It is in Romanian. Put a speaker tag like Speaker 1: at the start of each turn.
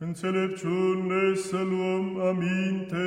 Speaker 1: Înțelepciune să luăm aminte,